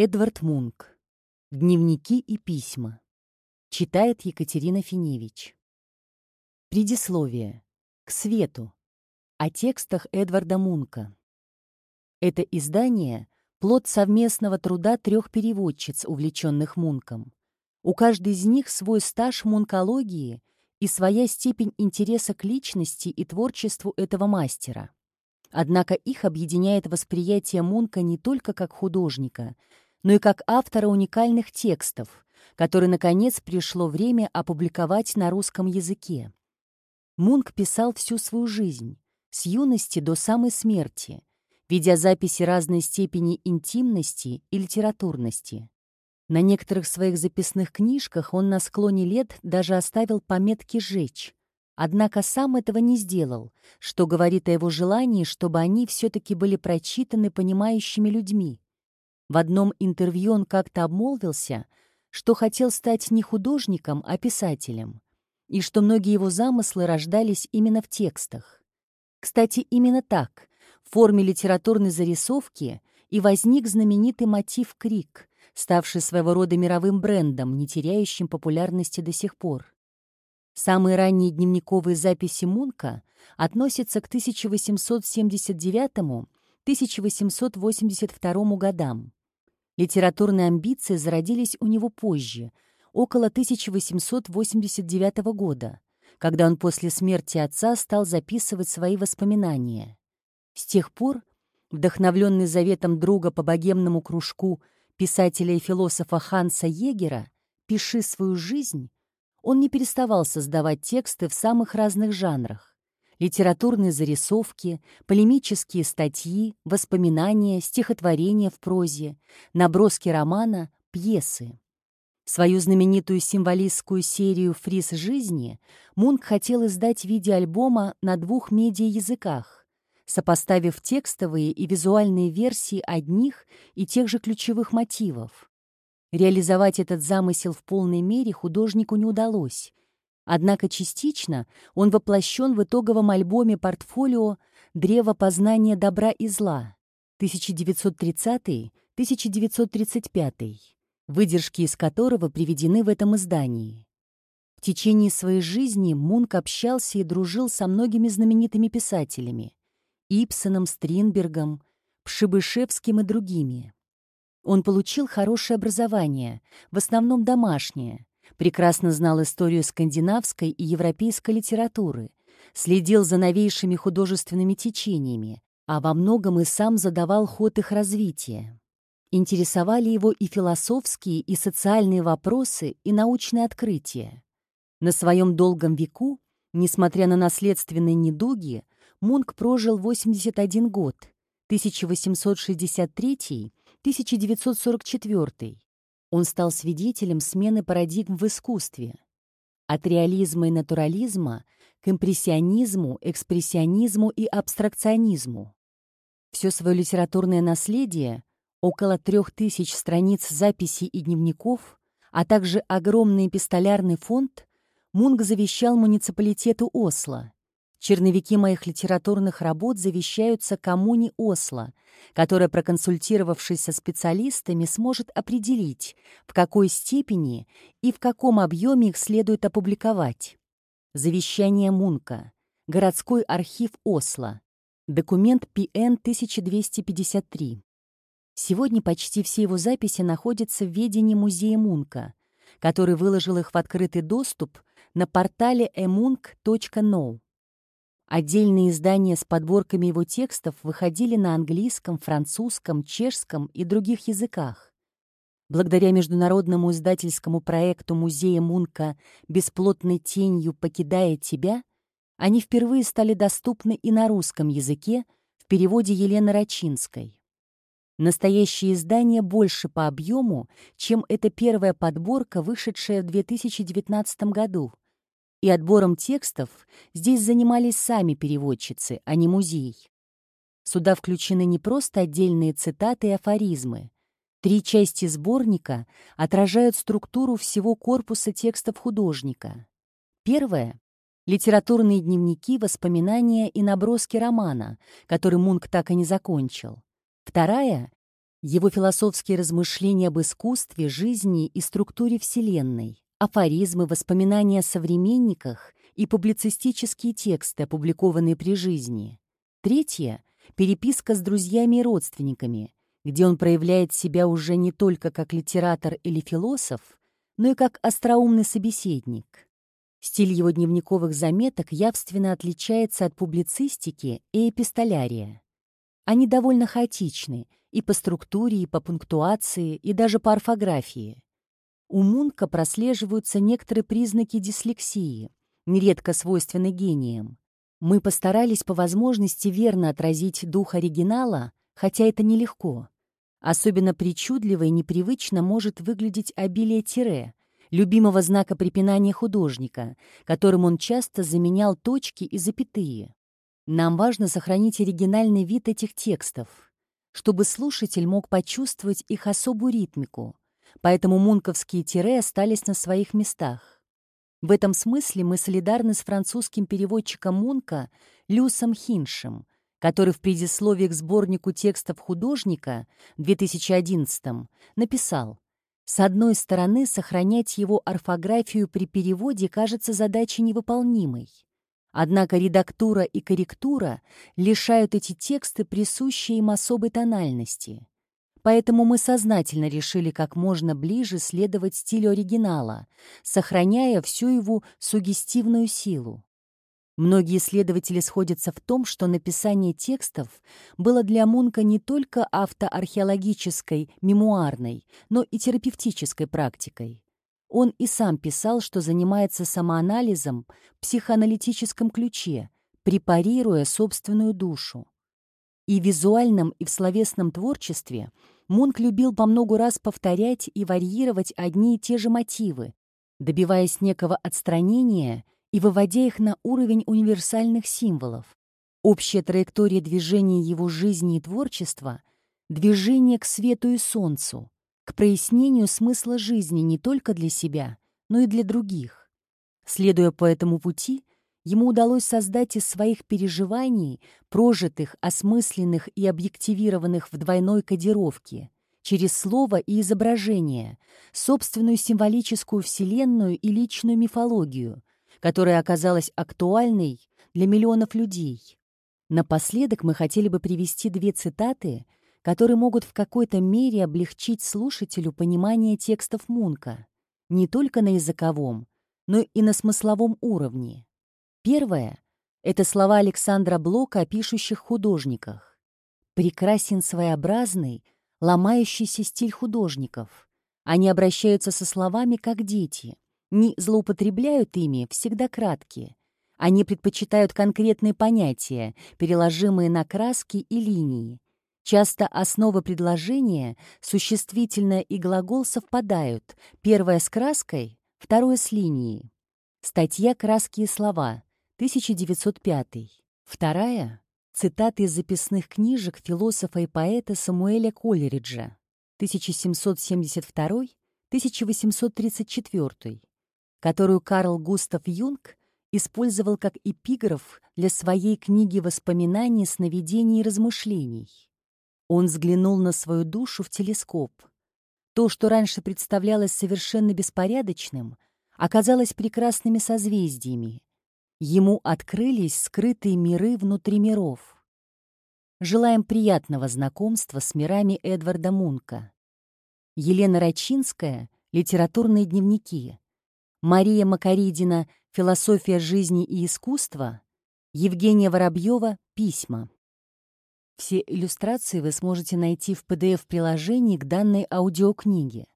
Эдвард Мунк. Дневники и письма. Читает Екатерина Финевич. Предисловие. К свету. О текстах Эдварда Мунка. Это издание — плод совместного труда трех переводчиц, увлеченных Мунком. У каждой из них свой стаж мункологии и своя степень интереса к личности и творчеству этого мастера. Однако их объединяет восприятие Мунка не только как художника — но и как автора уникальных текстов, которые, наконец, пришло время опубликовать на русском языке. Мунк писал всю свою жизнь, с юности до самой смерти, ведя записи разной степени интимности и литературности. На некоторых своих записных книжках он на склоне лет даже оставил пометки «жечь», однако сам этого не сделал, что говорит о его желании, чтобы они все-таки были прочитаны понимающими людьми. В одном интервью он как-то обмолвился, что хотел стать не художником, а писателем, и что многие его замыслы рождались именно в текстах. Кстати, именно так, в форме литературной зарисовки, и возник знаменитый мотив «Крик», ставший своего рода мировым брендом, не теряющим популярности до сих пор. Самые ранние дневниковые записи Мунка относятся к 1879-1882 годам. Литературные амбиции зародились у него позже, около 1889 года, когда он после смерти отца стал записывать свои воспоминания. С тех пор, вдохновленный заветом друга по богемному кружку писателя и философа Ханса Егера «Пиши свою жизнь», он не переставал создавать тексты в самых разных жанрах литературные зарисовки, полемические статьи, воспоминания, стихотворения в прозе, наброски романа, пьесы. Свою знаменитую символистскую серию «Фриз жизни» Мунк хотел издать в виде альбома на двух медиаязыках, сопоставив текстовые и визуальные версии одних и тех же ключевых мотивов. Реализовать этот замысел в полной мере художнику не удалось, Однако частично он воплощен в итоговом альбоме портфолио «Древо познания добра и зла» 1930-1935, выдержки из которого приведены в этом издании. В течение своей жизни Мунк общался и дружил со многими знаменитыми писателями — Ипсоном, Стринбергом, Пшибышевским и другими. Он получил хорошее образование, в основном домашнее, прекрасно знал историю скандинавской и европейской литературы, следил за новейшими художественными течениями, а во многом и сам задавал ход их развития. Интересовали его и философские, и социальные вопросы, и научные открытия. На своем долгом веку, несмотря на наследственные недуги, Мунк прожил 81 год, 1863-1944, он стал свидетелем смены парадигм в искусстве. От реализма и натурализма к импрессионизму, экспрессионизму и абстракционизму. Все свое литературное наследие, около трех тысяч страниц записей и дневников, а также огромный эпистолярный фонд, Мунк завещал муниципалитету Осло, Черновики моих литературных работ завещаются коммуне Осло, которая, проконсультировавшись со специалистами, сможет определить, в какой степени и в каком объеме их следует опубликовать. Завещание Мунка. Городской архив Осло. Документ ПН 1253. Сегодня почти все его записи находятся в ведении музея Мунка, который выложил их в открытый доступ на портале emunk.no. Отдельные издания с подборками его текстов выходили на английском, французском, чешском и других языках. Благодаря международному издательскому проекту Музея Мунка «Бесплотной тенью покидая тебя» они впервые стали доступны и на русском языке в переводе Елены Рачинской. Настоящее издание больше по объему, чем эта первая подборка, вышедшая в 2019 году — и отбором текстов здесь занимались сами переводчицы, а не музей. Сюда включены не просто отдельные цитаты и афоризмы. Три части сборника отражают структуру всего корпуса текстов художника. Первая — литературные дневники, воспоминания и наброски романа, который Мунк так и не закончил. Вторая Его философские размышления об искусстве, жизни и структуре Вселенной, афоризмы, воспоминания о современниках и публицистические тексты, опубликованные при жизни. Третье — переписка с друзьями и родственниками, где он проявляет себя уже не только как литератор или философ, но и как остроумный собеседник. Стиль его дневниковых заметок явственно отличается от публицистики и эпистолярия. Они довольно хаотичны и по структуре, и по пунктуации, и даже по орфографии. У Мунка прослеживаются некоторые признаки дислексии, нередко свойственны гениям. Мы постарались по возможности верно отразить дух оригинала, хотя это нелегко. Особенно причудливо и непривычно может выглядеть обилие тире, любимого знака препинания художника, которым он часто заменял точки и запятые. Нам важно сохранить оригинальный вид этих текстов, чтобы слушатель мог почувствовать их особую ритмику, поэтому мунковские тире остались на своих местах. В этом смысле мы солидарны с французским переводчиком Мунка Люсом Хиншем, который в предисловии к сборнику текстов художника в 2011 написал «С одной стороны, сохранять его орфографию при переводе кажется задачей невыполнимой. Однако редактура и корректура лишают эти тексты присущей им особой тональности. Поэтому мы сознательно решили как можно ближе следовать стилю оригинала, сохраняя всю его сугестивную силу. Многие исследователи сходятся в том, что написание текстов было для Мунка не только автоархеологической, мемуарной, но и терапевтической практикой. Он и сам писал, что занимается самоанализом в психоаналитическом ключе, препарируя собственную душу. И в визуальном, и в словесном творчестве Мунк любил по много раз повторять и варьировать одни и те же мотивы, добиваясь некого отстранения — и выводя их на уровень универсальных символов. Общая траектория движения его жизни и творчества — движение к свету и солнцу, к прояснению смысла жизни не только для себя, но и для других. Следуя по этому пути, ему удалось создать из своих переживаний, прожитых, осмысленных и объективированных в двойной кодировке, через слово и изображение, собственную символическую вселенную и личную мифологию, которая оказалась актуальной для миллионов людей. Напоследок мы хотели бы привести две цитаты, которые могут в какой-то мере облегчить слушателю понимание текстов Мунка, не только на языковом, но и на смысловом уровне. Первое — это слова Александра Блока о пишущих художниках. «Прекрасен своеобразный, ломающийся стиль художников. Они обращаются со словами, как дети не злоупотребляют ими, всегда краткие. Они предпочитают конкретные понятия, переложимые на краски и линии. Часто основы предложения, существительное и глагол совпадают, первое с краской, второе с линией. Статья «Краски и слова», 1905. Вторая — цитаты из записных книжек философа и поэта Самуэля Колериджа, 1772-1834 которую Карл Густав Юнг использовал как эпиграф для своей книги воспоминаний, сновидений и размышлений. Он взглянул на свою душу в телескоп. То, что раньше представлялось совершенно беспорядочным, оказалось прекрасными созвездиями. Ему открылись скрытые миры внутри миров. Желаем приятного знакомства с мирами Эдварда Мунка. Елена Рачинская «Литературные дневники», Мария Макаридина «Философия жизни и искусства», Евгения Воробьева «Письма». Все иллюстрации вы сможете найти в PDF-приложении к данной аудиокниге.